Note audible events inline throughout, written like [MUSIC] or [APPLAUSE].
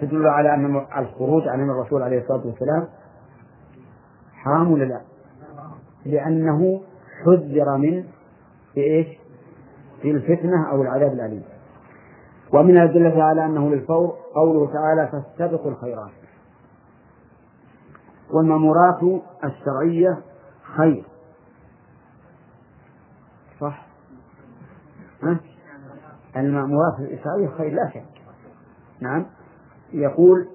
تدل على أن الخروج عن الرسول عليه الصلاة والسلام حرام ولا لا؟ لأنه حذر من بإيش؟ في الفتنة أو العذاب الأليم ومن الأدلة على أنه للفور قوله تعالى فاستبقوا الخيرات والمأمورات الشرعية خير صح؟ المأمورات الشرعية خير لا شك نعم يقول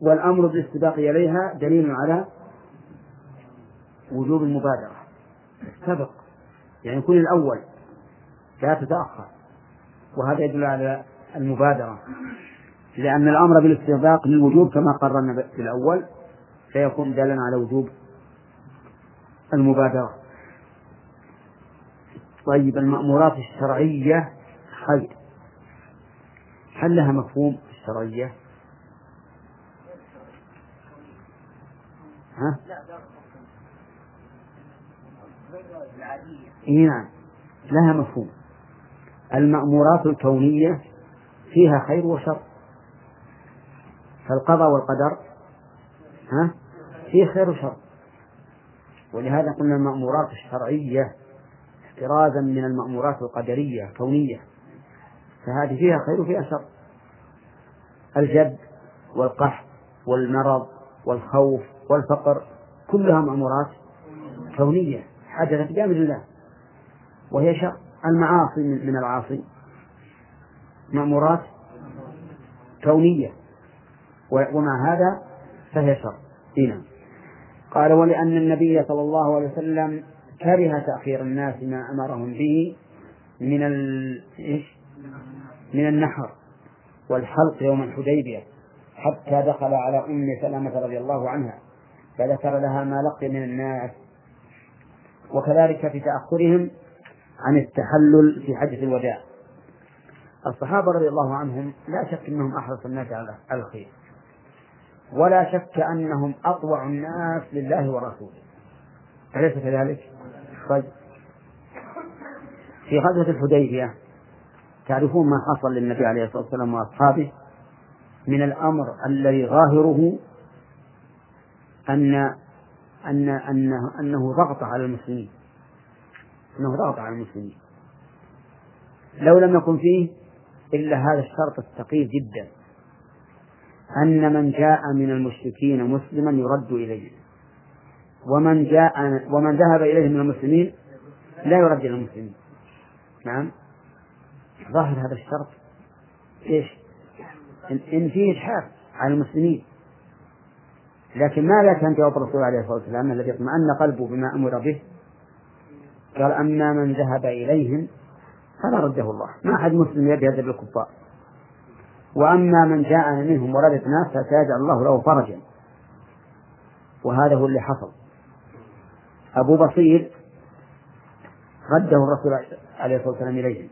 والأمر بالاستباق إليها دليل على وجوب المبادرة. سبق يعني يكون الأول لا تتأخر. وهذا يدل على المبادرة. لأن الأمر بالاستباق للوجوب كما قررنا في الأول فيكون دالا على وجوب المبادرة. طيب المأمورات الشرعية خير. هل لها مفهوم الشرعية؟ ها؟ إيه نعم. لها مفهوم. المأمورات الكونية فيها خير وشر. فالقضاء والقدر ها؟ فيه خير وشر. ولهذا قلنا المأمورات الشرعية احترازا من المأمورات القدرية كونية. فهذه فيها خير وفيها شر. الجد والقحط والمرض والخوف والفقر كلها مأمورات كونية حدثت بأمر الله وهي شر. المعاصي من العاصي. مأمورات كونية. ومع هذا فهي شر. هنا قال ولأن النبي صلى الله عليه وسلم كره تأخير الناس ما أمرهم به من ال... إيش؟ من النحر والحلق يوم الحديبية حتى دخل على أم سلمة رضي الله عنها. فذكر لها ما لقي من الناس. وكذلك في تأخرهم عن التحلل في حجة الوداع. الصحابة رضي الله عنهم لا شك أنهم أحرص الناس على الخير. ولا شك أنهم أطوع الناس لله ورسوله. أليس كذلك؟ طيب. في غزوة الحديبية تعرفون ما حصل للنبي عليه الصلاة والسلام وأصحابه؟ من الأمر الذي ظاهره أن أن أنه أنه ضغط على المسلمين. أنه ضغط على المسلمين. لو لم يكن فيه إلا هذا الشرط الثقيل جدا. أن من جاء من المشركين مسلما يرد إليه. ومن جاء ومن ذهب إليه من المسلمين لا يرد إلى المسلمين. نعم. ظاهر هذا الشرط. إيش؟ إن فيه إجحاف على المسلمين. لكن ماذا كان جواب الرسول عليه الصلاة والسلام الذي اطمأن قلبه بما أمر به. قال أما من ذهب إليهم فلا رده الله. ما أحد مسلم يذهب بالكفار وأما من جاء منهم وردت ناس فسيجعل الله له فرجا. وهذا هو اللي حصل. أبو بصير رده الرسول عليه الصلاة والسلام إليهم.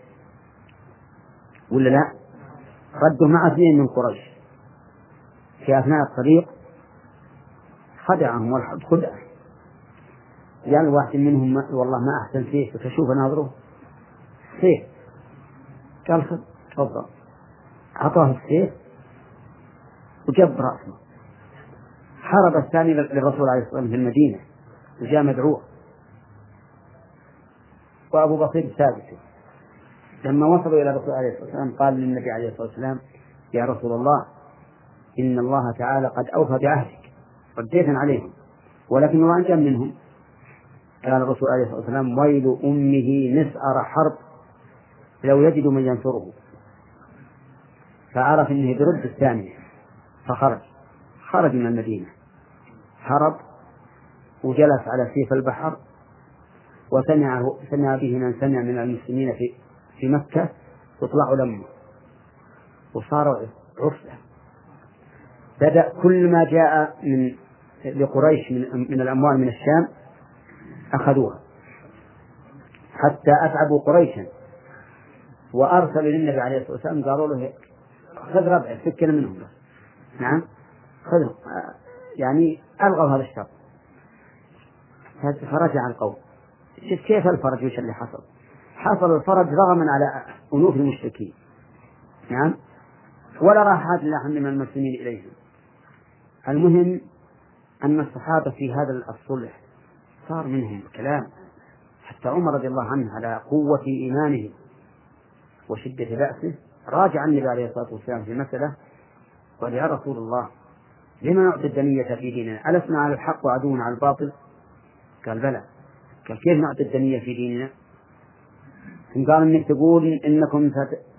ولا لا؟ رده مع اثنين من قريش. في أثناء الطريق خدعهم والحب خدعة يعني واحد منهم والله ما أحسن فيه فشوف ناظره. سيف قال خذ تفضل. أعطاه السيف وجب رأسه. حرب الثاني للرسول عليه الصلاة والسلام في المدينة. وجاء مدعو وأبو بصير ثابت لما وصلوا إلى الرسول عليه الصلاة والسلام قال للنبي عليه الصلاة والسلام يا رسول الله إن الله تعالى قد أوفى بعهدك رديت عليهم. ولكن الله أنجم منهم. قال الرسول عليه الصلاة والسلام ويل أمه مسأر حرب. لو يجد من ينصره. فعرف أنه برد الثانية فخرج. خرج من المدينة. هرب. وجلس على سيف البحر. وسمع سمع به من سمع من المسلمين في في مكة يطلع لمه وصار عرفة. بدأ كل ما جاء من لقريش من من الأموال من الشام أخذوها حتى أتعبوا قريشا. وأرسلوا للنبي عليه الصلاة والسلام قالوا له خذ ربع سكن منهم نعم؟ خذهم يعني ألغوا هذا الشرط فرجع القوم. شوف كيف الفرج وش اللي حصل؟ حصل الفرج رغما على ألوف المشركين. نعم؟ ولا راح لأحد من المسلمين إليهم. المهم أن الصحابة في هذا الصلح صار منهم كلام حتى عمر رضي الله عنه على قوة إيمانه وشدة بأسه راجع النبي عليه الصلاة والسلام في مسألة قال يا رسول الله لما نعطي الدنية في ديننا؟ ألسنا على الحق وعدونا على الباطل؟ قال بلى قال كيف نعطي الدنية في ديننا؟ قال إنك تقول إنكم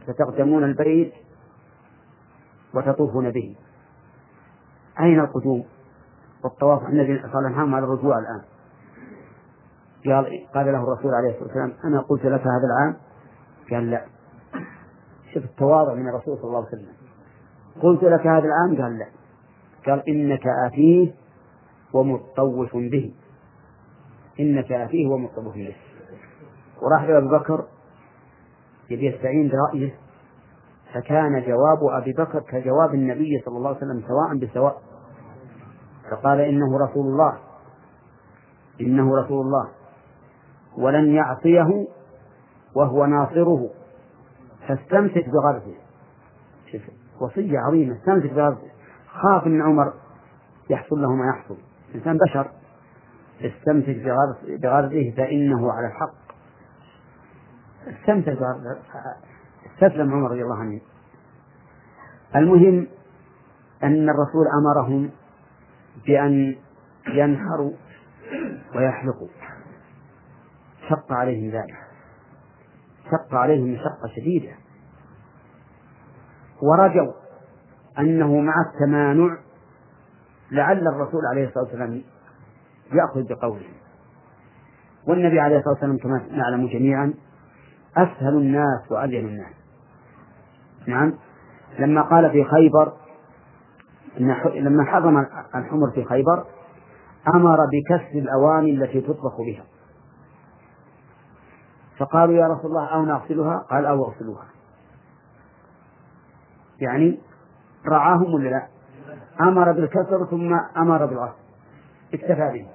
ستقدمون البيت وتطوفون به أين القدوم والطواف الذي صلى الله على الرجوع الآن. قال قال له الرسول عليه الصلاة والسلام أنا قلت لك هذا العام؟ قال لا. شوف التواضع من الرسول صلى الله عليه وسلم. قلت لك هذا العام؟ قال لا. قال إنك آتيه ومطوف به. إنك آتيه ومطوف به. وراح إلى أبو بكر يبي يستعين برأيه. فكان جواب أبي بكر كجواب النبي صلى الله عليه وسلم سواء بسواء فقال إنه رسول الله. إنه رسول الله. ولن يعصيه وهو ناصره. فاستمسك بغرزه شوف وصية عظيمة. استمسك بغرزه خاف ان عمر يحصل له ما يحصل. الانسان بشر. استمسك بغرزه فإنه على الحق. استمسك بغرزه استسلم عمر رضي الله عنه. المهم أن الرسول أمرهم بأن ينحروا ويحلقوا شق عليهم ذلك. شق عليهم مشقة شديدة. ورجوا أنه مع التمانع لعل الرسول عليه الصلاة والسلام يأخذ بقوله. والنبي عليه الصلاة والسلام كما نعلم جميعا أسهل الناس وألين الناس. نعم. لما قال في خيبر لما حرم الحمر في خيبر أمر بكسر الأواني التي تطبخ بها. فقالوا يا رسول الله أو نغسلها؟ قال أو اغسلوها. يعني رعاهم ولا لا؟ أمر بالكسر ثم أمر بالغسل اكتفى به.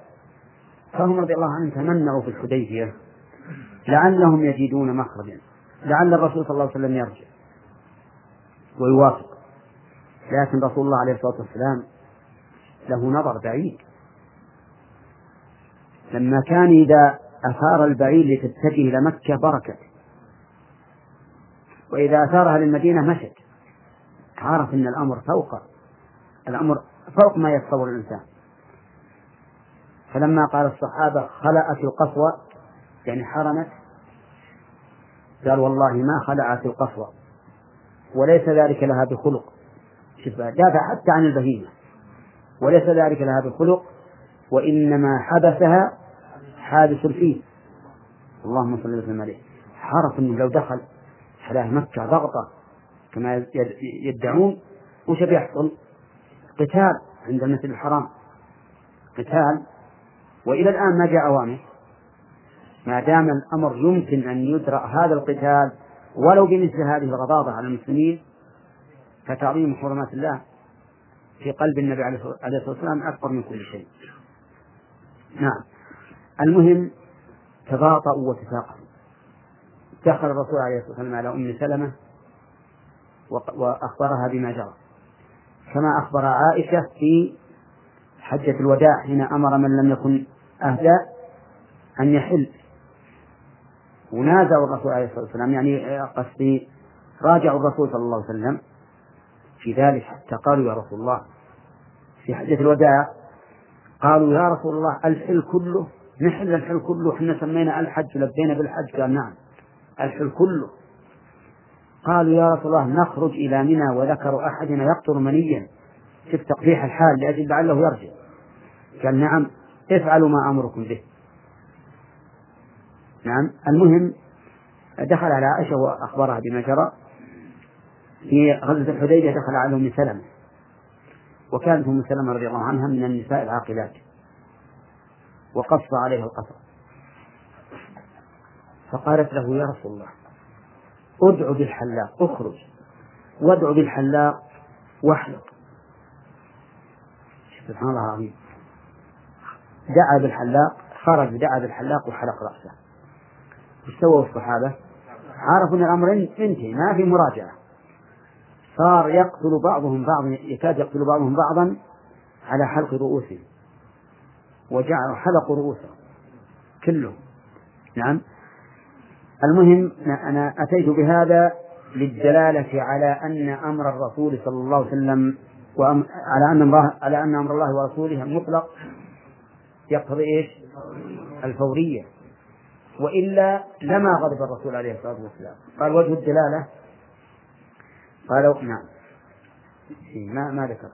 فهم رضي الله عنهم تمنعوا في الحديبية لعلهم يجدون مخرجا. لعل الرسول صلى الله عليه وسلم يرجع ويوافق. لكن رسول الله عليه الصلاة والسلام له نظر بعيد. لما كان إذا أثار البعير لتتجه إلى مكة بركت. وإذا أثارها للمدينة مشت. عرف أن الأمر فوق الأمر فوق ما يتصور الإنسان. فلما قال الصحابة خلأت القصوى يعني حرمت قال والله ما خلعت القصوى وليس ذلك لها بخلق. شوف دافع حتى عن البهيمة. وليس ذلك لها بخلق وإنما حبسها حادث الفيل. اللهم صل وسلم عليه. عرف انه لو دخل على مكة ضغطة كما يدعون وش بيحصل؟ قتال عند المسجد الحرام. قتال وإلى الآن ما جاء أوامر. ما دام الأمر يمكن أن يدرأ هذا القتال ولو بمثل هذه الغضاضة على المسلمين فتعظيم حرمات الله في قلب النبي عليه الصلاة والسلام أكبر من كل شيء. نعم. المهم تباطؤوا وتساقطوا. دخل الرسول عليه الصلاة والسلام على أم سلمة وأخبرها بما جرى. كما أخبر عائشة في حجة الوداع حين أمر من لم يكن أهدى أن يحل. ونازعوا الرسول عليه الصلاة والسلام يعني قصدي راجعوا الرسول صلى الله عليه وسلم في ذلك حتى قالوا يا رسول الله. في حجة الوداع قالوا يا رسول الله الحل كله نحل الحل كله إحنا سمينا الحج لبينا بالحج قال نعم. الحل كله. قالوا يا رسول الله نخرج إلى منى وذكر أحدنا يقطر منيا شوف تقبيح الحال لأجل لعله يرجع. قال نعم افعلوا ما أمركم به. نعم المهم دخل على عائشة وأخبرها بما جرى. في غزوة الحديبية دخل على أم سلمة. وكانت أم سلمة رضي الله عنها من النساء العاقلات. وقص عليها القصر. فقالت له يا رسول الله ادع بالحلاق اخرج. وادع بالحلاق واحلق. سبحان الله العظيم. دعا بالحلاق خرج دعا بالحلاق وحلق رأسه. إيش سووا الصحابة؟ عرفوا أن الأمر انتهي ما في مراجعة. صار يقتل بعضهم بعضا يكاد يقتل بعضهم بعضا على حلق رؤوسهم. وجعلوا حلقوا رؤوسهم كلهم. نعم. المهم أنا أتيت بهذا للدلالة على أن أمر الرسول صلى الله عليه وسلم على أن الله على أن أمر الله ورسوله المطلق يقتضي إيش؟ الفورية. وإلا لما غضب الرسول عليه الصلاة والسلام. قال وجه الدلالة قالوا نعم. ما ما ذكر.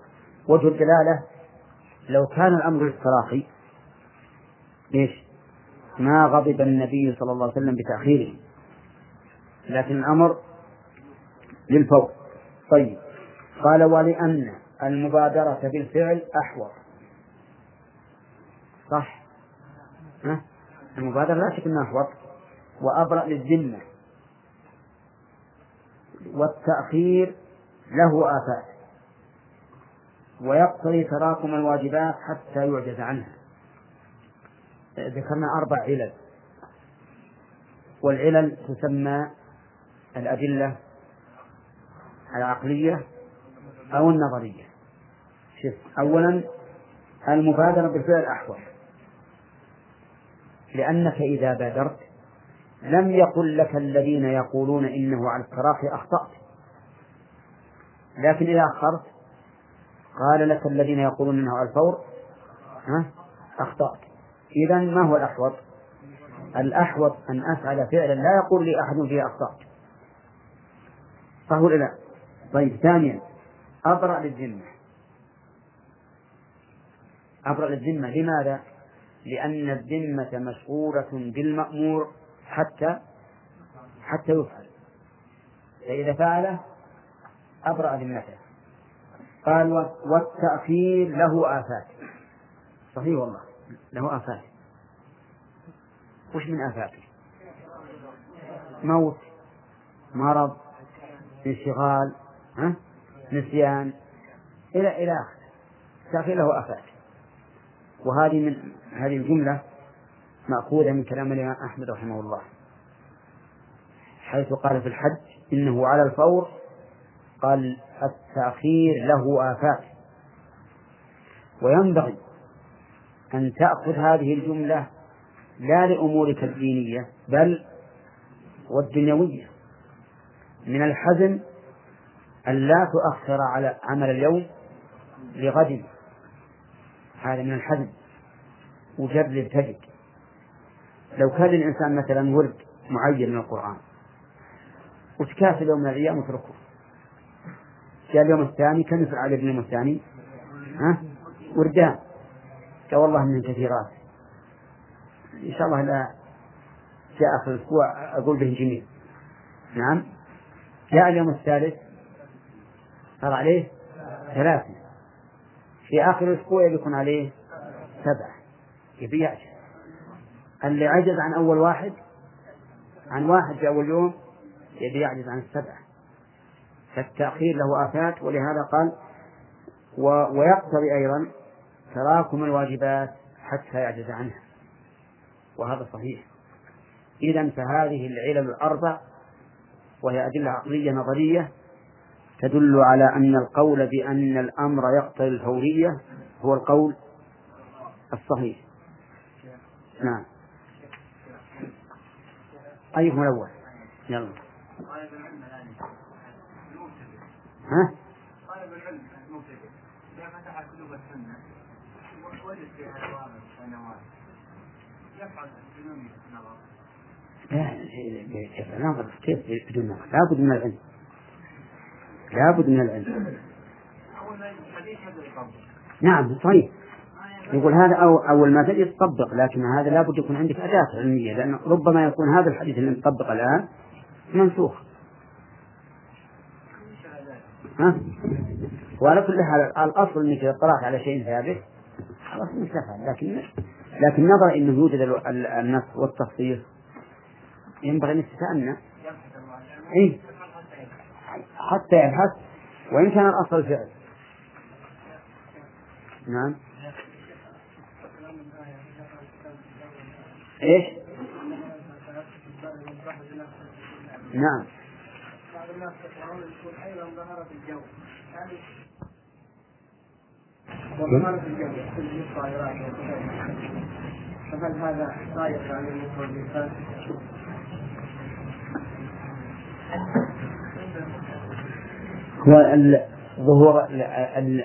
وجه الدلالة لو كان الأمر للتراخي ليش؟ ما غضب النبي صلى الله عليه وسلم بتأخيره. لكن الأمر للفور. طيب. قال ولأن المبادرة بالفعل أحوط. صح؟ ها؟ المبادرة لا شك أنها أحوط. وأبرأ للذمة. والتأخير له آفات ويقتضي تراكم الواجبات حتى يعجز عنها. ذكرنا أربع علل. والعلل تسمى الأدلة العقلية أو النظرية. شوف أولا المبادرة بالفعل أحوط لأنك إذا بادرت لم يقل لك الذين يقولون إنه على التراخي أخطأت. لكن إذا أخرت قال لك الذين يقولون إنه على الفور ها؟ أخطأت. إذا ما هو الأحوط؟ الأحوط أن أفعل فعلا لا يقول لي أحد فيه أخطأت. فهو لا طيب ثانيا أبرأ للذمة. أبرأ للذمة. لماذا؟ لأن الذمة مشغولة بالمأمور. حتى حتى يفعل. فإذا فعله أبرأ ذمته قال والتأخير له آفات. صحيح والله له آفات. وش من آفاته موت مرض انشغال ها؟ نسيان إلى إلى آخره. التأخير له آفات. وهذه من هذه الجملة مأخوذة من كلام الإمام أحمد رحمه الله حيث قال في الحج إنه على الفور قال التأخير له آفات وينبغي أن تأخذ هذه الجملة لا لأمورك الدينية بل والدنيوية. من الحزن أن لا تؤخر على عمل اليوم لغد. هذا من الحزن وجرب تجد لو كان الإنسان مثلا ورد معين من القرآن وتكاسل يوم من الأيام وتركه جاء اليوم الثاني كم يفعل عليه اليوم الثاني؟ ها؟ وردان. قال والله من كثيرات. إن شاء الله لا جاء آخر الأسبوع أقول به جميل. نعم. جاء اليوم الثالث صار عليه ثلاثة. في آخر الأسبوع يكون عليه سبعة. يبي يعجز اللي عجز عن أول واحد؟ عن واحد في أول يوم؟ يبي يعجز عن السبعة. فالتأخير له آفات ولهذا قال و... ويقتضي أيضا تراكم الواجبات حتى يعجز عنها. وهذا صحيح. إذا فهذه العلل الأربع وهي أدلة عقلية نظرية تدل على أن القول بأن الأمر يقتضي الفورية هو القول الصحيح. نعم. أيهما الأول؟ يلا ها؟ طالب العلم المبتدئ إذا فتح كتب السنة وجد فيها يفعل بدون نظر لا نظر كيف بدون نظر؟ لابد من العلم لابد من العلم نعم صحيح يقول هذا أو أول ما تجي تطبق لكن هذا لابد يكون عندك أداة علمية لأن ربما يكون هذا الحديث اللي نطبق الآن منسوخ. ها؟ وعلى كل حال الأصل أنك إذا اطلعت على شيء ثابت خلاص مستفاد لكن لكن نظرا أنه يوجد النص والتخصيص ينبغي أن يتسألنا إيه؟ حتى يبحث. وإن كان الأصل فعل. نعم. إيش؟ نعم الناس يقرؤون يقول أيضا ظهرت الجو يعني وظهرت الجو كل الطائرات فهل هذا عن المفرد الانسان؟ هو ظهور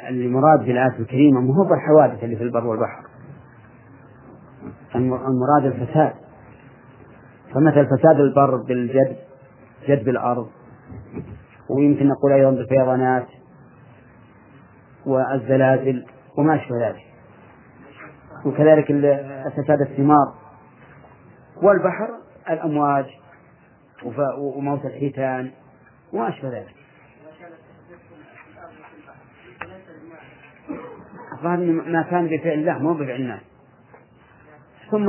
المراد في الآية الكريمة مو هو الحوادث اللي في البر والبحر المراد الفساد. فمثل فساد البر بالجد جدب الأرض ويمكن نقول أيضا بالفيضانات والزلازل وما أشبه ذلك. وكذلك فساد الثمار والبحر الأمواج وموت الحيتان وما أشبه ذلك. الظاهر ما كان بفعل الله مو بفعل الناس. ثم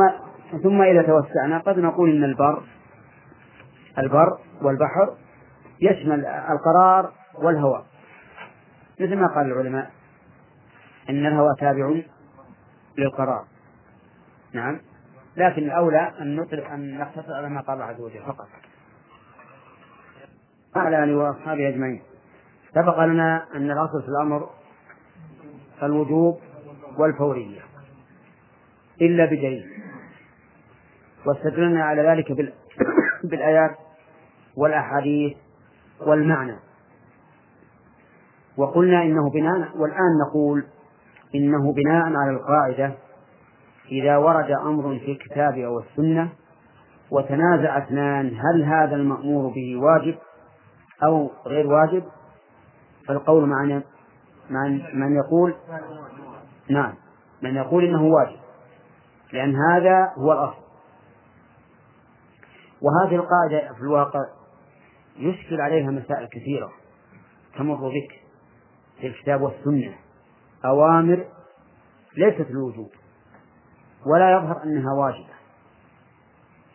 ثم إذا توسعنا قد نقول إن البر البر والبحر يشمل القرار والهواء مثل ما قال العلماء إن الهواء تابع للقرار. نعم. لكن الأولى أن نطلق أن نقتصر على ما قال الله عز وجل. فقط. على آله وأصحابه أجمعين. سبق لنا أن الأصل في الأمر الوجوب والفورية. إلا بدليل. واستدلنا على ذلك [COUGHS] بالآيات والأحاديث والمعنى. وقلنا إنه بناء والآن نقول إنه بناء على القاعدة إذا ورد أمر في الكتاب أو السنة وتنازع اثنان هل هذا المأمور به واجب أو غير واجب؟ فالقول معنا من يقول نعم من يقول إنه واجب. لأن هذا هو الأصل. وهذه القاعدة في الواقع يشكل عليها مسائل كثيرة تمر بك في الكتاب والسنة. أوامر ليست الوجوب ولا يظهر أنها واجبة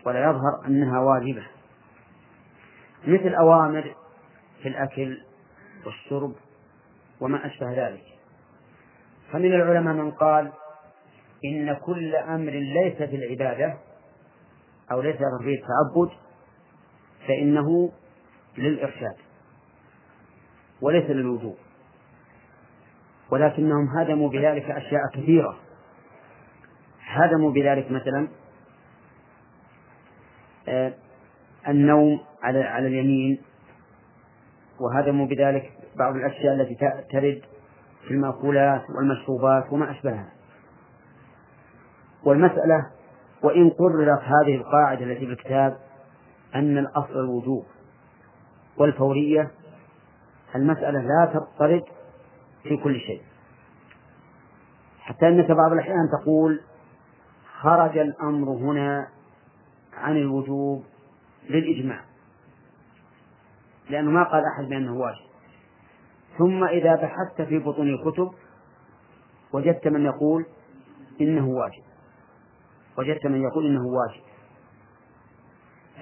ولا يظهر أنها واجبة. مثل أوامر في الأكل والشرب وما أشبه ذلك. فمن العلماء من قال إن كل أمر ليس في العبادة أو ليس في التعبد فإنه للإرشاد وليس للوجوب. ولكنهم هدموا بذلك أشياء كثيرة. هدموا بذلك مثلا آه، النوم على على اليمين وهدموا بذلك بعض الأشياء التي ترد في المأكولات والمشروبات وما أشبهها. والمسألة وإن قررت هذه القاعدة التي في الكتاب أن الأصل الوجوب والفورية المسألة لا تضطرد في كل شيء. حتى أنك بعض الأحيان تقول خرج الأمر هنا عن الوجوب للإجماع لأنه ما قال أحد بأنه واجب. ثم إذا بحثت في بطون الكتب وجدت من يقول إنه واجب. وجدت من يقول إنه واجب.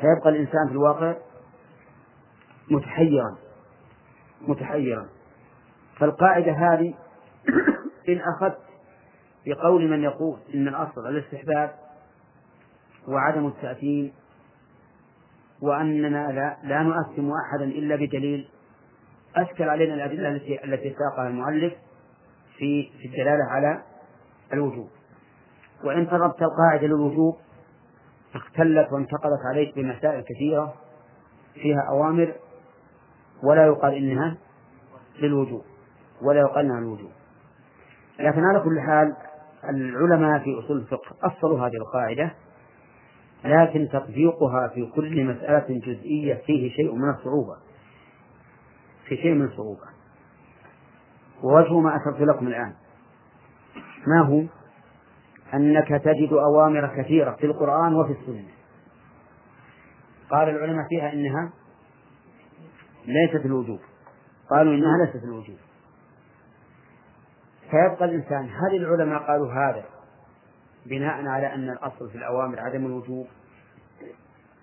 فيبقى الإنسان في الواقع متحيرا متحيرا. فالقاعدة هذه [CLEARS THROAT] إن أخذت بقول من يقول إن الأصل الاستحباب وعدم التأثيم وأننا لا, لا نؤثم أحدا إلا بدليل أشكل علينا الأدلة التي ساقها المؤلف في في الدلالة على الوجوب. وإن طلبت القاعدة للوجوب اختلت وانتقلت عليك بمسائل كثيرة فيها أوامر ولا يقال إنها للوجوب ولا يقال إنها للوجوب. لكن على كل حال العلماء في أصول الفقه أصلوا هذه القاعدة لكن تطبيقها في كل مسألة جزئية فيه شيء من الصعوبة. في شيء من الصعوبة. ووجه ما أشرت لكم الآن. ما هو؟ أنك تجد أوامر كثيرة في القرآن وفي السنة. قال العلماء فيها إنها ليست الوجوب. قالوا إنها ليست الوجوب. فيبقى الإنسان هل العلماء قالوا هذا بناء على أن الأصل في الأوامر عدم الوجوب؟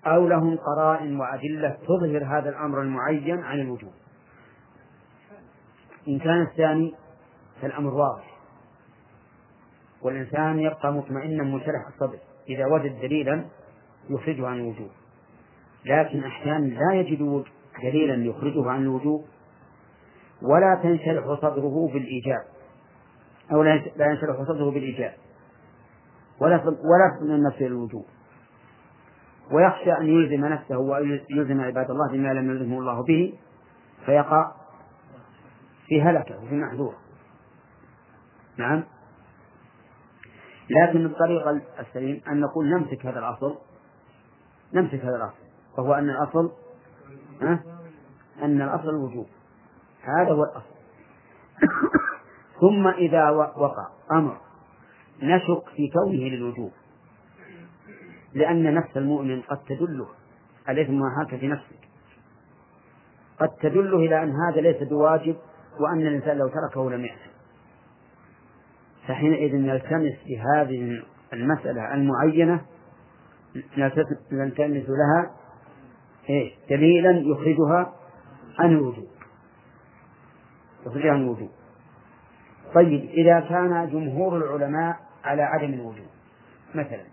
أو لهم قرائن وأدلة تظهر هذا الأمر المعين عن الوجوب؟ إن كان الثاني فالأمر واضح. والإنسان يبقى مطمئنا منشرح الصدر. إذا وجد دليلا يخرجه عن الوجوب لكن أحيانا لا يجد دليلا يخرجه عن الوجوب ولا تنشرح صدره بالإيجاب. أو لا ينشرح صدره بالإيجاب. ولا ولا من نفسه الوجوب ويخشى أن يلزم نفسه ويلزم عباد الله بما لم يلزمه الله به. فيقع في هلكة وفي محذور نعم؟ لكن الطريقة السليم أن نقول نمسك هذا الأصل نمسك هذا الأصل وهو أن الأصل؟ أن الأصل الوجوب. هذا هو الأصل. [COUGHS] ثم إذا وقع أمر نشك في كونه للوجوب لأن نفس المؤمن قد تدله. الإثم هاك في نفسك؟ قد تدله إلى أن هذا ليس بواجب وأن الإنسان لو تركه لم يأثم فحينئذ نلتمس في هذه المسألة المعينة نلتمس لها إيه؟ دليلا يخرجها عن الوجوب يخرجها عن الوجوب طيب إذا كان جمهور العلماء على عدم الوجوب مثلا.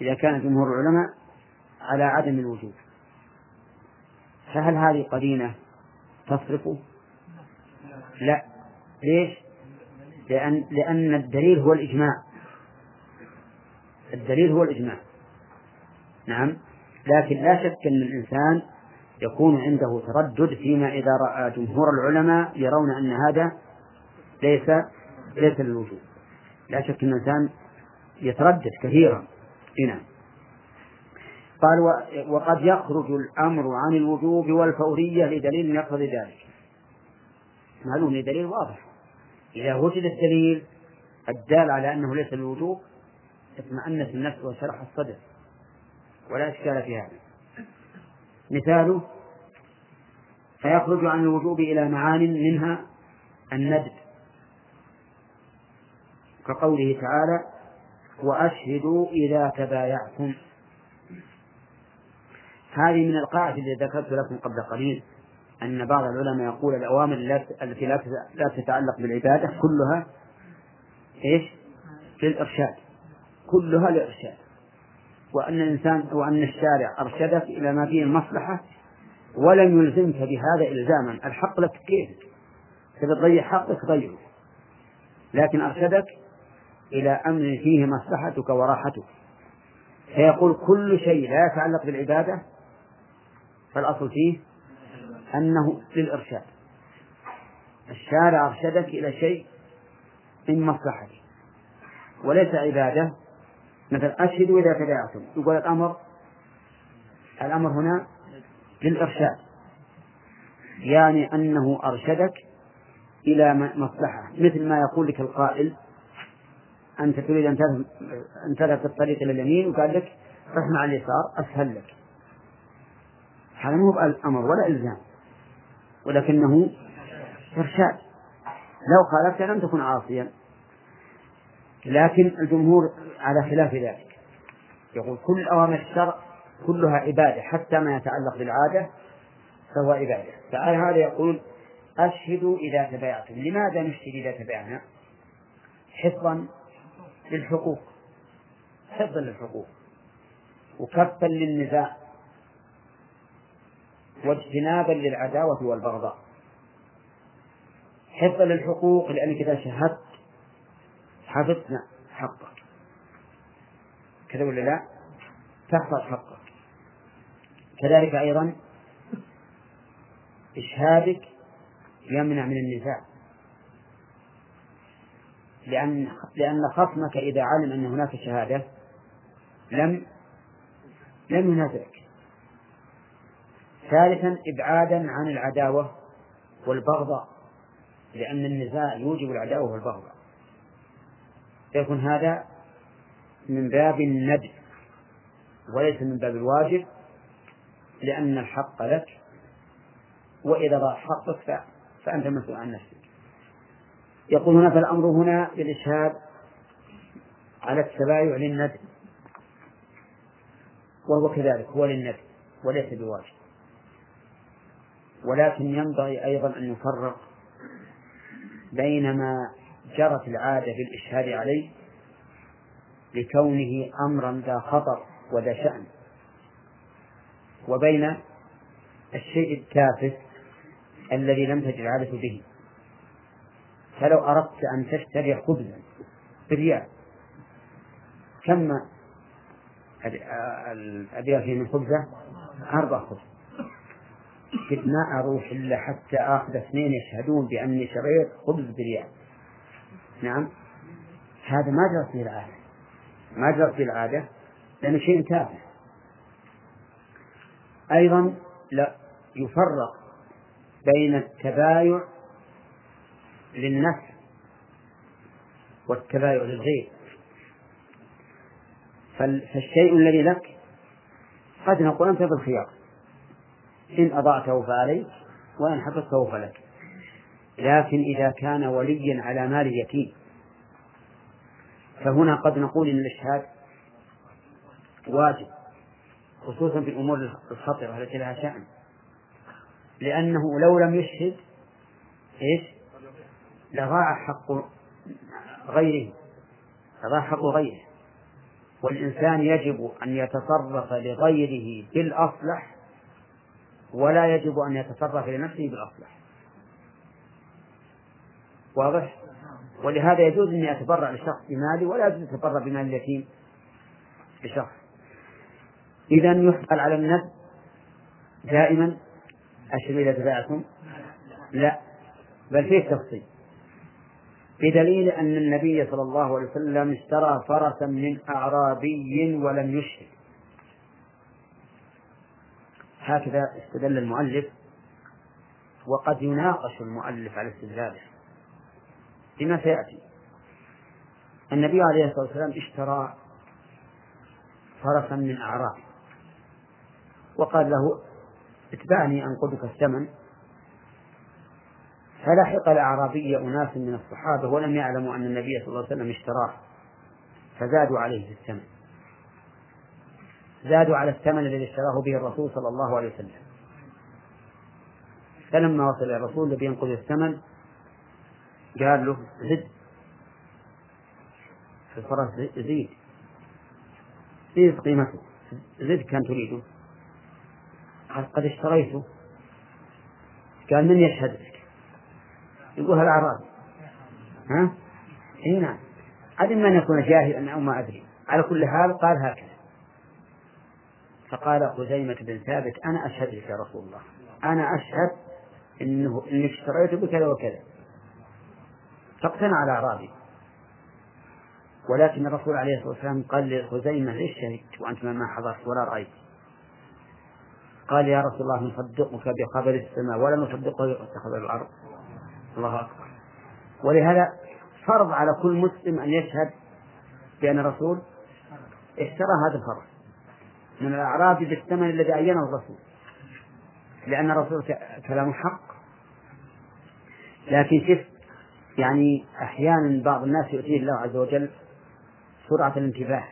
إذا كان جمهور العلماء على عدم الوجوب فهل هذه قرينة تصرفه؟ لا. ليش؟ لأن لأن الدليل هو الإجماع. الدليل هو الإجماع. نعم. لكن لا شك أن الإنسان يكون عنده تردد فيما إذا رأى جمهور العلماء يرون أن هذا ليس ليس للوجوب لا شك أن الإنسان يتردد كثيرا. هنا. قال وقد يخرج الأمر عن الوجوب والفورية لدليل يقتضي ذلك. معلوم دليل واضح. إذا وجد الدليل الدال على أنه ليس للوجوب اطمأنت النفس وشرح الصدر. ولا إشكال في هذا. مثاله فيخرج عن الوجوب إلى معان منها الندب. كقوله تعالى وأشهدوا إذا تبايعتم. هذه من القاعدة التي ذكرت لكم قبل قليل. أن بعض العلماء يقول الأوامر التي لا تتعلق بالعبادة كلها إيش؟ للإرشاد. كلها للإرشاد. وأن الإنسان وأن الشارع أرشدك إلى ما فيه المصلحة ولم يلزمك بهذا إلزاما. الحق لك كيفك تبي تضيع حقك ضيعه لكن أرشدك إلى أمر فيه مصلحتك وراحتك. فيقول كل شيء لا يتعلق بالعبادة فالأصل فيه أنه للإرشاد. الشارع أرشدك إلى شيء من مصلحتك. وليس عبادة. مثلا أشهدوا إذا تبايعتم يقول الأمر الأمر هنا للإرشاد. يعني أنه أرشدك إلى مصلحة. مثل ما يقول لك القائل أنت تريد أن تذهب أن تذهب الطريق إلى اليمين وقال لك رح مع اليسار أسهل لك. هذا مو الأمر ولا إلزام. ولكنه إرشاد. لو خالفت لم تكن عاصيا. لكن الجمهور على خلاف ذلك. يقول كل أوامر الشرع كلها عبادة حتى ما يتعلق بالعادة فهو عبادة. فآية هذا يقول أشهدوا إذا تبايعتم. لماذا نشهد إذا تبايعنا؟ حفظا للحقوق. حفظا للحقوق. وكفا للنزاع. واجتنابا للعداوة والبغضاء. حفظا للحقوق لأنك إذا شهدت حفظت حقك. كذا ولا لا؟ تحفظ حقك. كذلك أيضا إشهادك يمنع من النزاع. لأن لأن خصمك إذا علم أن هناك شهادة لم لم ينازعك. ثالثا إبعادا عن العداوة والبغضاء لأن النزاع يوجب العداوة والبغضاء. يكون هذا من باب الندب وليس من باب الواجب لأن الحق لك وإذا ضاع حقك فأنت مسؤول عن نفسك. يقول هنا فالأمر هنا للإشهاد على التبايع للندب وهو كذلك هو للندب وليس بواجب. ولكن ينبغي أيضا أن يفرق بين ما جرت العادة في الإشهاد عليه لكونه أمرا ذا خطر وذا شأن وبين الشيء التافه الذي لم تجد العادة به. فلو أردت أن تشتري خبزا بريال كم فيه من خبزة؟ أربع خبز. قلت ما أروح إلا حتى آخذ اثنين يشهدون بأني شريت خبز بريال. نعم. هذا ما جرت فيه العادة. ما جرت فيه العادة. لأنه شيء تافه. أيضا لا يفرق بين التبايع للنفع والتبايع للغير. فالشيء الذي لك قد نقول أنت بالخيار. إن أضعته فعليك وإن حفظته فلك. لكن إذا كان وليا على مال يتيم فهنا قد نقول إن الإشهاد واجب خصوصا في الأمور الخطرة التي لها شأن. لأنه لو لم يشهد إيش؟ لضاع حق غيره لضاع حق غيره. والإنسان يجب أن يتصرف لغيره بالأصلح ولا يجب أن يتصرف لنفسه بالأصلح. واضح؟ ولهذا يجوز أني أتبرع لشخص بمالي ولا يجوز أتبرع بمال اليتيم لشخص. إذا يحمل على النفس دائما. إذا تبعكم. لا. بل فيه تفصيل. بدليل أن النبي صلى الله عليه وسلم اشترى فرسا من أعرابي ولم يشهد هكذا استدل المؤلف وقد يناقش المؤلف على استدلاله. بما سيأتي النبي عليه الصلاة والسلام اشترى فرسا من أعراب وقال له اتبعني أنقذك الثمن فلحق الأعرابي أناس من الصحابة ولم يعلموا أن النبي صلى الله عليه وسلم اشتراه فزادوا عليه في الثمن زادوا على الثمن الذي اشتراه به الرسول صلى الله عليه وسلم. فلما وصل الرسول الذي ينقذ الثمن قال له زد. في الفرس زيد. زيد قيمته. زد كان تريده. قال قد اشتريته. قال من يشهد لك يقول هذا أعرابي ها؟ اي نعم. أدري من يكون جاهلا أو ما أدري. على كل حال قال هكذا. فقال خزيمة بن ثابت أنا أشهد لك يا رسول الله. أنا أشهد إنه إنك اشتريته بكذا وكذا فاقتنع الأعرابي ولكن الرسول عليه الصلاة والسلام قال لخزيمة ليش شهدت؟ وأنت ما حضرت ولا رأيت. قال يا رسول الله نصدقك بخبر السماء ولا نصدقك بخبر الأرض. الله أكبر. ولهذا فرض على كل مسلم أن يشهد بأن الرسول اشترى هذا الفرض من الأعراب بالثمن الذي عينه الرسول. لأن الرسول كلامه حق. لكن شف يعني أحيانا بعض الناس يؤتيه الله عز وجل سرعة الانتباه.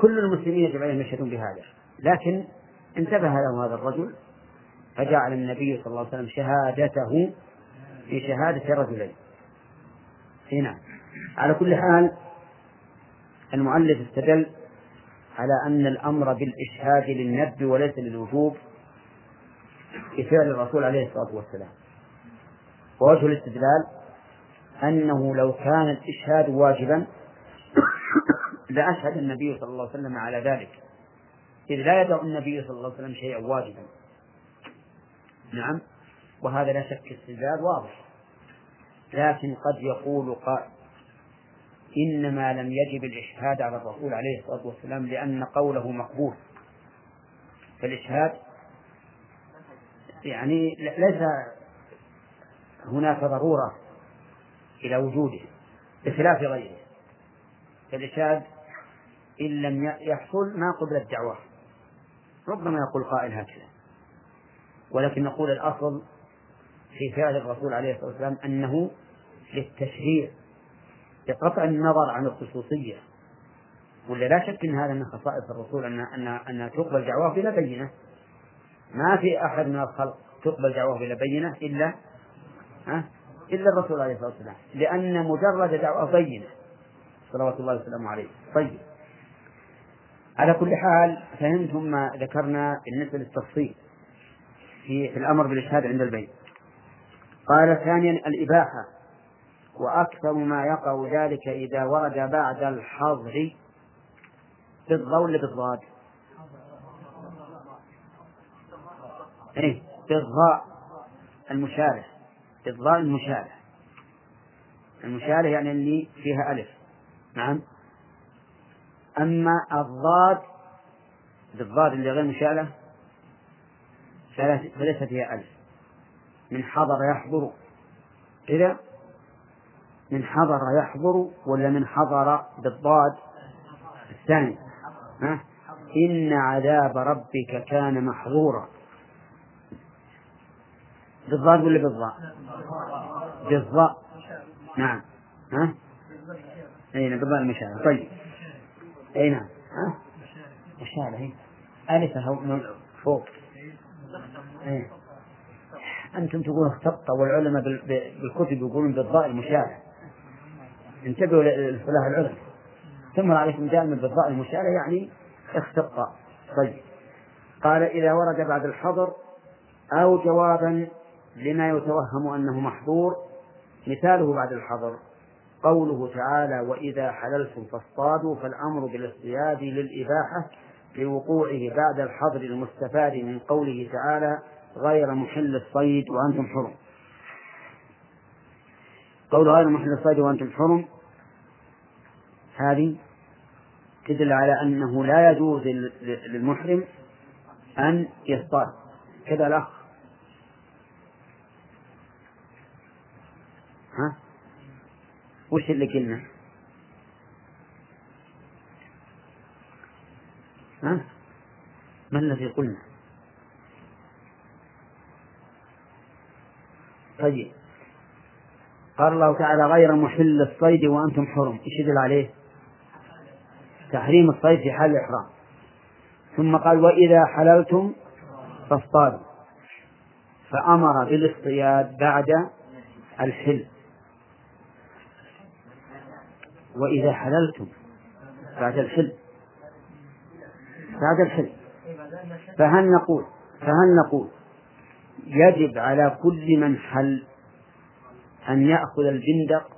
كل المسلمين يجب عليهم يشهدون بهذا. لكن انتبه له هذا الرجل فجعل النبي صلى الله عليه وسلم شهادته في شهادة رجلين. هنا. على كل حال المؤلف استدل على أن الأمر بالإشهاد للندب وليس للوجوب بفعل الرسول عليه الصلاة والسلام. ووجه الاستدلال أنه لو كان الإشهاد واجبا لأشهد النبي صلى الله عليه وسلم على ذلك. إذ لا يدع النبي صلى الله عليه وسلم شيئا واجبا. نعم وهذا لا شك استدلال واضح. لكن قد يقول قائل إنما لم يجب الإشهاد على الرسول عليه الصلاة والسلام لأن قوله مقبول. فالإشهاد يعني ليس هناك ضرورة إلى وجوده بخلاف غيره. فالإشهاد إن لم يحصل ما قبل الدعوة. ربما يقول قائل هكذا. ولكن نقول الأصل في فعل الرسول عليه الصلاة والسلام أنه للتشريع. بقطع النظر عن الخصوصية. ولا لا شك أن هذا من خصائص الرسول أن أن أن تقبل دعواه بلا بينة. ما في أحد من الخلق تقبل دعواه بلا بينة إلا ها؟ إلا الرسول عليه الصلاة والسلام. لأن مجرد دعوة بينة. صلوات الله وسلامه عليه. طيب. على كل حال فهمتم ما ذكرنا بالنسبة للتفصيل في الأمر بالإشهاد عند البيع قال ثانيا الإباحة. وأكثر ما يقع ذلك إذا ورد بعد الحظر بالضاء ولا بالضاد؟ إيه بالضاء المشابه بالضاء المشابه المشابه يعني اللي فيها ألف. نعم. أما الضاد بالضاد اللي غير مشابه فليس فيها ألف. من حضر يحضر. إذا من حضر يحضر ولا من حضر بالضاد الثاني ها؟ إن عذاب ربك كان محظورا بالضاد ولا بالضاء؟ بالضاء نعم ها؟ أي نعم بالضاء المشابه طيب أي نعم ها؟ مشابه ألفها فوق أي. أنتم تقولون اختط والعلماء بالكتب يقولون بالضاء المشابه انتبهوا لاصطلاح العلماء ثم عليكم دائما بالضاء المشابه يعني اختط طيب. قال إذا ورد بعد الحظر أو جوابا لما يتوهم أنه محظور مثاله بعد الحظر قوله تعالى وإذا حللتم فاصطادوا فالأمر بالاصطياد للإباحة لوقوعه بعد الحظر المستفاد من قوله تعالى غير محل الصيد وأنتم حرم قول غير محل الصيد وأنتم حرم. هذه تدل على أنه لا يجوز للمحرم أن يصطاد كذا الأخ. ها؟ وش اللي قلنا؟ ها؟ ما الذي قلنا؟ طيب. قال الله تعالى غير محل الصيد وأنتم حرم. إيش يدل عليه؟ تحريم الصيد في حال الإحرام. ثم قال وإذا حللتم فاصطادوا. فأمر بالاصطياد بعد الحل. وإذا حللتم بعد الحل. بعد الحل. فهل نقول فهل نقول يجب على كل من حل أن يأخذ الجندق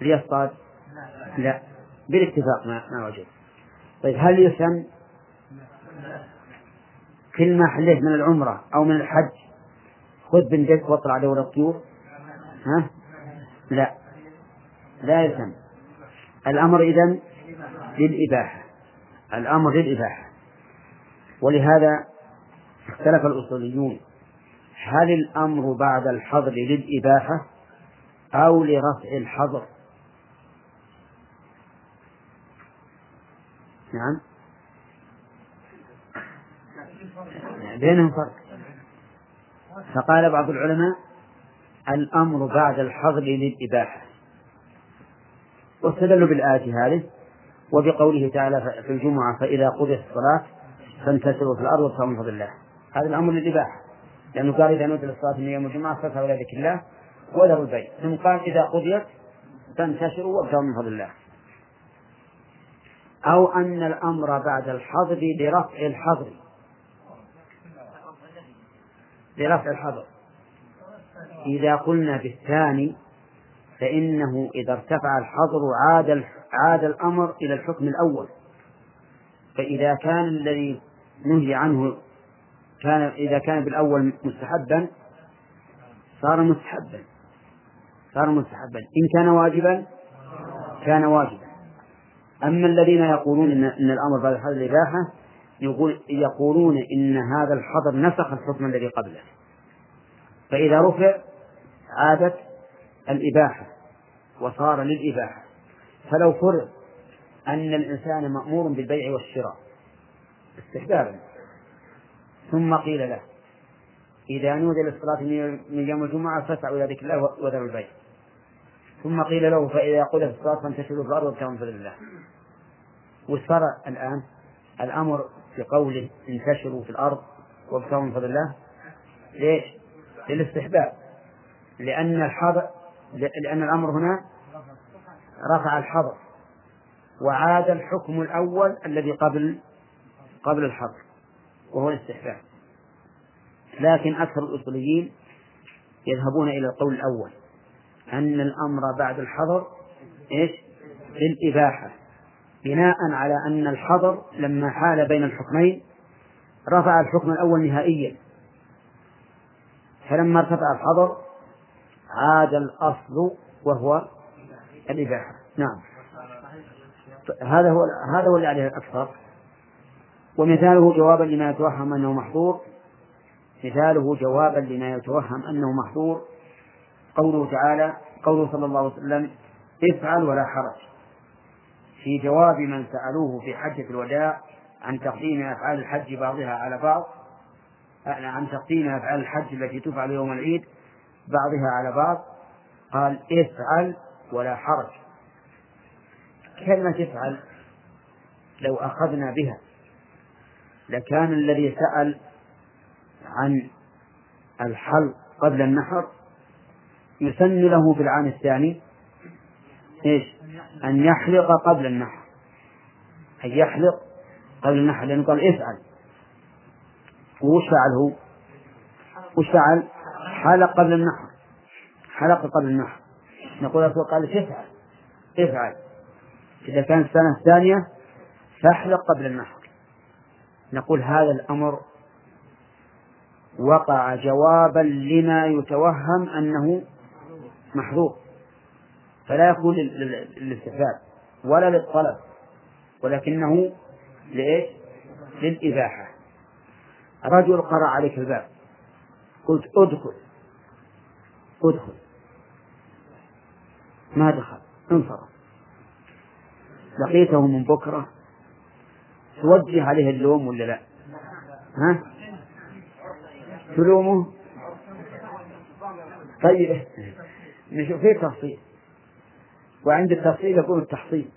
ليصطاد؟ لا. بالاتفاق ما ما وجد طيب هل يسن كل ما حليت من العمرة أو من الحج؟ خذ بندق واطلع دور الطيور. ها؟ لا. لا يسن الأمر إذن للإباحة. الأمر للإباحة. ولهذا اختلف الأصوليون. هل الأمر بعد الحظر للإباحة؟ أو لرفع الحظر نعم. بينهم فرق. فقال بعض العلماء الأمر بعد الحظر للإباحة. واستدلوا بالآية هذه وبقوله تعالى في الجمعة فإذا قضيت الصلاة فانتشروا في الأرض وابتغوا من فضل الله. هذا الأمر للإباحة. لأنه قال إذا نودي للصلاة من يوم الجمعة فاسعوا إلى ذكر الله وذروا البيت. ثم قال إذا قضيت فانتشروا وابتغوا من فضل الله. أو أن الأمر بعد الحظر لرفع الحظر. لرفع الحظر. إذا قلنا بالثاني فإنه إذا ارتفع الحظر عاد عاد الأمر إلى الحكم الأول. فإذا كان الذي نهي عنه كان إذا كان بالأول مستحبا صار مستحبا. صار مستحبا. إن كان واجبا كان واجبا. أما الذين يقولون إن, إن الأمر بعد هذه الإباحة يقول يقولون إن هذا الحظر نسخ الحكم الذي قبله. فإذا رفع عادت الإباحة وصار للإباحة. فلو فرض أن الإنسان مأمور بالبيع والشراء استحبابا ثم قيل له إذا نودي للصلاة من يوم الجمعة فاسعوا إلى ذكر الله وذروا البيع. ثم قيل له فإذا قضت الصلاة فانتشروا في الأرض وابتغوا من فضل الله. وش صار الآن؟ الأمر في قوله انتشروا في الأرض وابتغوا من فضل الله. ليش؟ للاستحباب. لأن الحظر لأن الأمر هنا رفع الحظر. وعاد الحكم الأول الذي قبل قبل الحظر وهو الاستحباب. لكن أكثر الأصوليين يذهبون إلى القول الأول. أن الأمر بعد الحظر إيش؟ للإباحة. بناء على أن الحظر لما حال بين الحكمين رفع الحكم الأول نهائيا. فلما ارتفع الحظر عاد الأصل وهو الإباحة. نعم. هذا هو هذا هو اللي عليه الأكثر. ومثاله جوابا لما يتوهم أنه محظور. مثاله جوابا لما يتوهم أنه محظور. قوله تعالى قوله صلى الله عليه وسلم افعل ولا حرج. في جواب من سألوه في حجة الوداع عن تقديم أفعال الحج بعضها على بعض عن تقديم أفعال الحج التي تفعل يوم العيد بعضها على بعض قال افعل ولا حرج. كلمة افعل لو أخذنا بها لكان الذي سأل عن الحلق قبل النحر يسن له في العام الثاني إيش؟ أن يحلق قبل النحر. أن يحلق قبل النحر لأنه قال افعل. وش فعل هو؟ وش فعل؟ حلق قبل النحر. حلق قبل النحر. نقول الرسول قال افعل. افعل. إذا كانت السنة الثانية فاحلق قبل النحر. نقول هذا الأمر وقع جوابا لما يتوهم أنه محظور فلا يكون للاستحباب ولا للطلب ولكنه لإيش؟ للإباحة رجل قرأ عليك الباب قلت ادخل ادخل ما دخل انصرف لقيته من بكرة توجه عليه اللوم ولا لا؟ ها؟ تلومه؟ طيب فيه تفصيل. وعند التفصيل يكون التحصيل.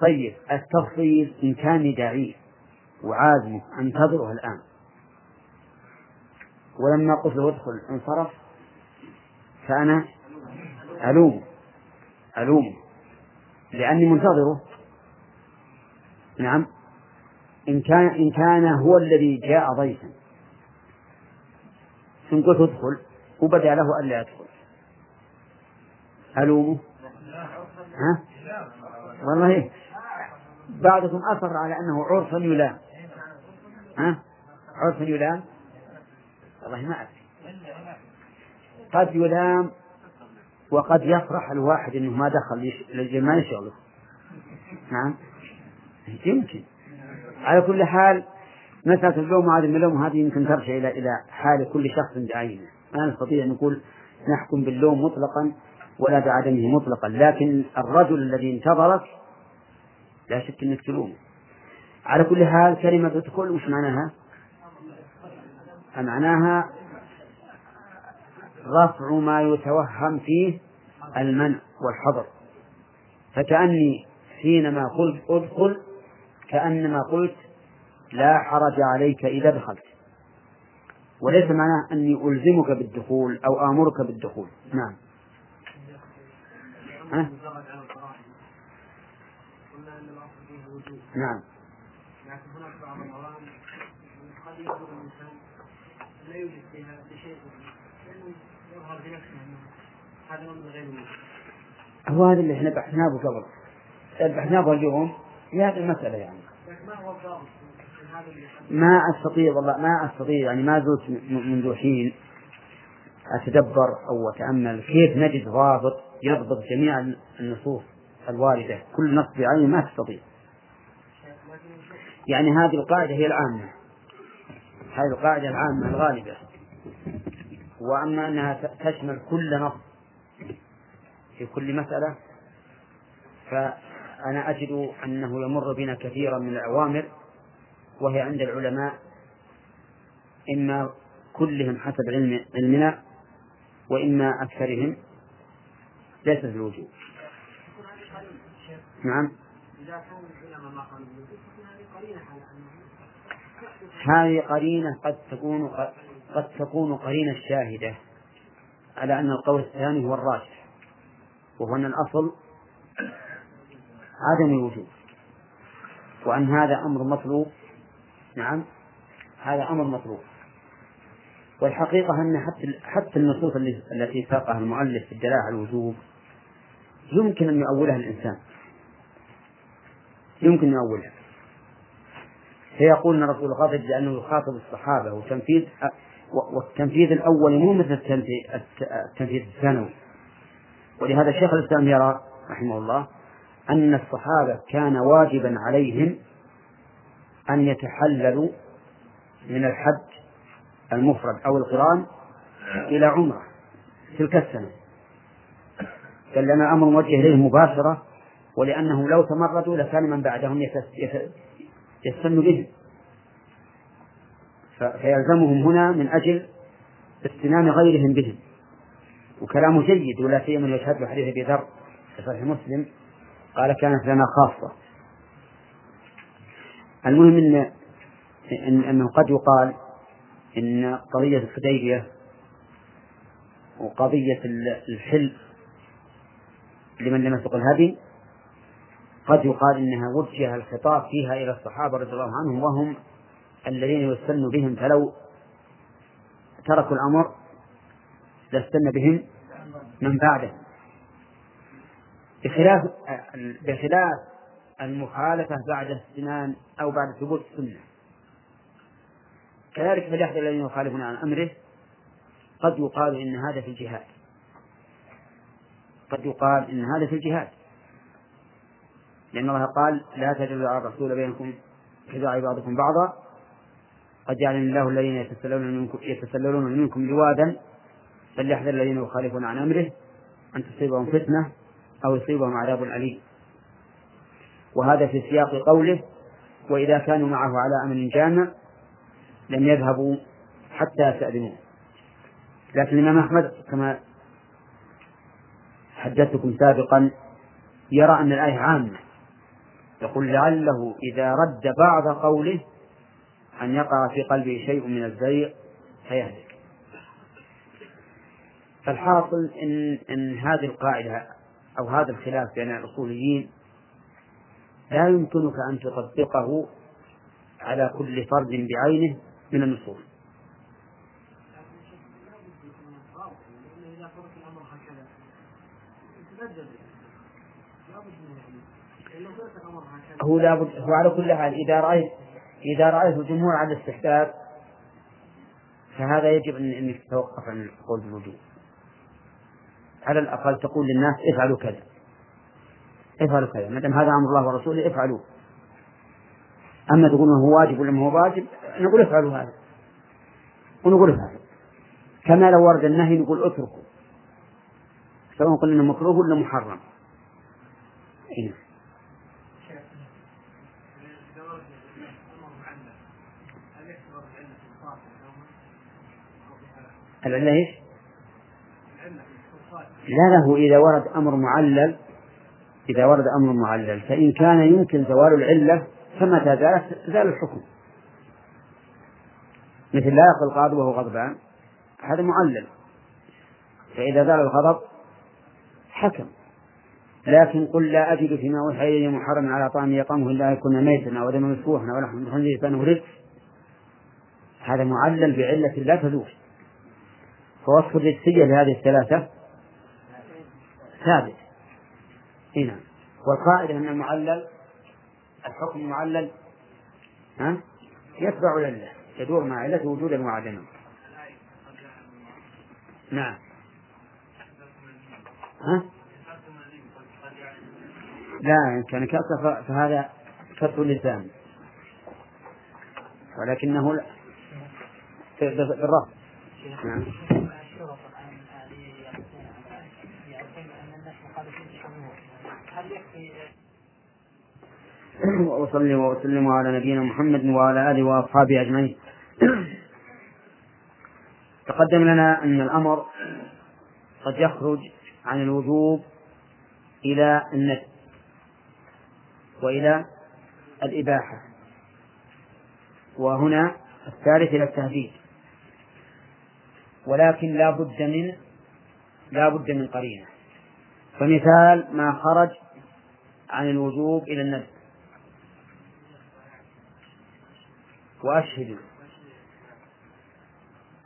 طيب التفصيل إن كان داعيه وعازمه انتظره الآن. ولما قلت له ادخل انصرف فأنا ألومه ألومه لأني منتظره. نعم. إن كان إن كان هو الذي جاء ضيفا. إن قلت ادخل وبدأ له ألا يدخل. ألومه؟ ها؟ والله إيه؟ بعضكم أصر على أنه عرف يلام. ها؟ عرف يلام؟ والله ما أدري. قد يلام وقد يفرح الواحد إنه ما دخل للجمال ما يشغله. نعم؟ يمكن. على كل حال مسألة اللوم وعدم اللوم هذه يمكن ترجع إلى إلى حال كل شخص بعينه. ما نستطيع أن نقول نحكم باللوم مطلقا. ولا بعدمه مطلقا. لكن الرجل الذي انتظرك لا شك أنك تلومه. على كل حال كلمة ادخل وش معناها؟ معناها رفع ما يتوهم فيه المنع والحظر فكأني حينما قلت أدخل كأنما قلت لا حرج عليك إذا دخلت. وليس معناه أني ألزمك بالدخول أو آمرك بالدخول. نعم. ها؟ نعم. لكن هناك بعض قد يكون الإنسان لا يوجد فيها بشيء يظهر في نفسه هذا هو هذا اللي إحنا بحثناه قبل. بحثناه اليوم في هذه المسألة يعني. ما هو الضابط ما أستطيع والله ما أستطيع يعني ما زلت منذ حين أتدبر أو أتأمل كيف نجد ضابط يضبط جميع النصوص الواردة. كل نص بعينه ما تستطيع. يعني هذه القاعدة هي العامة. هذه القاعدة العامة الغالبة. وأما أنها تشمل كل نص في كل مسألة فأنا أجد أنه يمر بنا كثيرا من الأوامر وهي عند العلماء إما كلهم حسب علم علمنا وإما أكثرهم ليست الوجوب. نعم. هذه قرينة قد تكون قد تكون قرينة شاهدة على أن القول الثاني هو الراجح وهو أن الأصل عدم الوجوب وأن هذا أمر مطلوب. نعم. هذا أمر مطلوب. والحقيقة أن حتى حتى النصوص التي ساقها المؤلف في الدلالة على الوجوب يمكن أن يؤولها الإنسان. يمكن أن يؤولها. فيقول أن الرسول غضب لأنه يخاطب الصحابة وتنفيذ والتنفيذ الأول مو مثل التنفيذ الثانوي. ولهذا شيخ الإسلام يرى رحمه الله أن الصحابة كان واجبا عليهم أن يتحللوا من الحج المفرد أو القرآن إلى عمرة تلك السنة. بل لنا أمر موجه إليهم مباشرة ولأنهم لو تمردوا لكان من بعدهم يستن بهم فيلزمهم هنا من أجل استنان غيرهم بهم وكلامه جيد ولا سيما يشهد حديث أبي ذر في صحيح مسلم قال كانت لنا خاصة. المهم ان إن إنه قد يقال إن قضية الحديبية وقضية الحل لمن لم يسق الهدي قد يقال إنها وجه الخطاب فيها إلى الصحابة رضي الله عنهم وهم الذين يستن بهم فلو تركوا الأمر لاستن بهم من بعده. بخلاف بخلاف المخالفة بعد السنان أو بعد ثبوت السنة. كذلك فليحذر الذين يخالفون عن أمره قد يقال إن هذا في الجهاد. قد يقال إن هذا في الجهاد. لأن الله قال لا تجعلوا على الرسول بينكم كدعاء بعضكم بعضا. قد جعل الله الذين يتسللون منكم يتسللون منكم لوادا فليحذر الذين يخالفون عن أمره أن تصيبهم فتنة أو يصيبهم عذاب أليم. وهذا في سياق قوله وإذا كانوا معه على أمر جامع لم يذهبوا حتى يستأذنوه. لكن الإمام أحمد كما حدثتكم سابقا يرى أن الآية عامة. يقول لعله إذا رد بعض قوله أن يقع في قلبه شيء من الزيغ فيهلك. فالحاصل إن إن هذه القاعدة أو هذا الخلاف بين الأصوليين لا يمكنك أن تطبقه على كل فرد بعينه من النصوص. هو لابد هو على كل حال إذا رأيت إذا رأيت الجمهور على الاستحباب فهذا يجب أن أنك تتوقف عن القول بالوجوب على الأقل تقول للناس افعلوا كذا. افعلوا كذا. ما دام هذا أمر الله ورسوله افعلوه. أما تقولون هو واجب ولا ما هو واجب نقول افعلوا هذا. ونقول افعلوا كما لو ورد النهي نقول اتركوا. سواء قلنا مكروه ولا محرم. إيه. العلة إيش؟ لا له إذا ورد أمر معلل إذا ورد أمر معلل فإن كان يمكن زوال العلة فمتى زالت؟ زال الحكم. مثل لا يقبل القاضي وهو غضبان هذا معلل. فإذا زال الغضب حكم. لكن قل لا أجد فيما أوحي إلي محرم على طعام يطعمه إلا يكون ميتا أو دما مسفوحا أو لحم خنزير فإنه رزق. هذا معلل بعلة لا تزول. فوصف الرجسية لهذه الثلاثة؟ ثابت. هنا والقاعدة أن المعلل الحكم المعلل ها؟ يتبع العلة يدور مع علته وجودا وعدما. نعم. ها؟ لا إن كان كسر فهذا كسر اللسان. ولكنه بالرفض. نعم. وأصلي وأسلم على نبينا محمد وعلى آله وأصحابه أجمعين. تقدم لنا أن الأمر قد يخرج عن الوجوب إلى الندب وإلى الإباحة. وهنا الثالث إلى التهديد. ولكن لا بد من لا بد من قرينة. فمثال ما خرج عن الوجوب إلى الندب وأشهدوا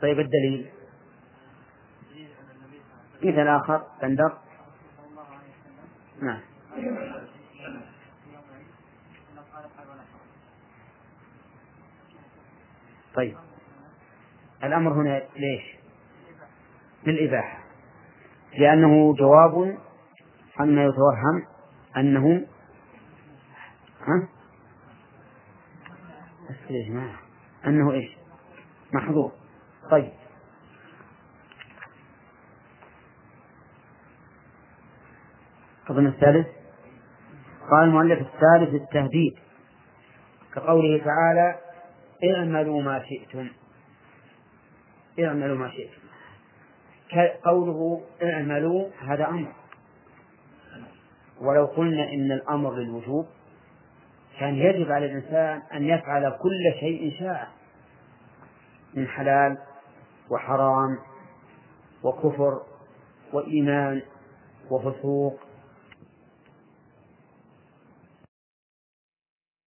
طيب الدليل. مثل آخر بندر نعم. طيب. الأمر هنا ليش؟ للإباحة. لأنه جواب عما يتوهم أنه ها؟ أنه إيش؟ محظور. طيب. أظن الثالث. قال المؤلف الثالث التهديد كقوله تعالى اعملوا ما شئتم. اعملوا ما شئتم. قوله اعملوا هذا أمر. ولو قلنا إن الأمر للوجوب كان يجب على الإنسان أن يفعل كل شيء شاء من حلال وحرام وكفر وإيمان وفسوق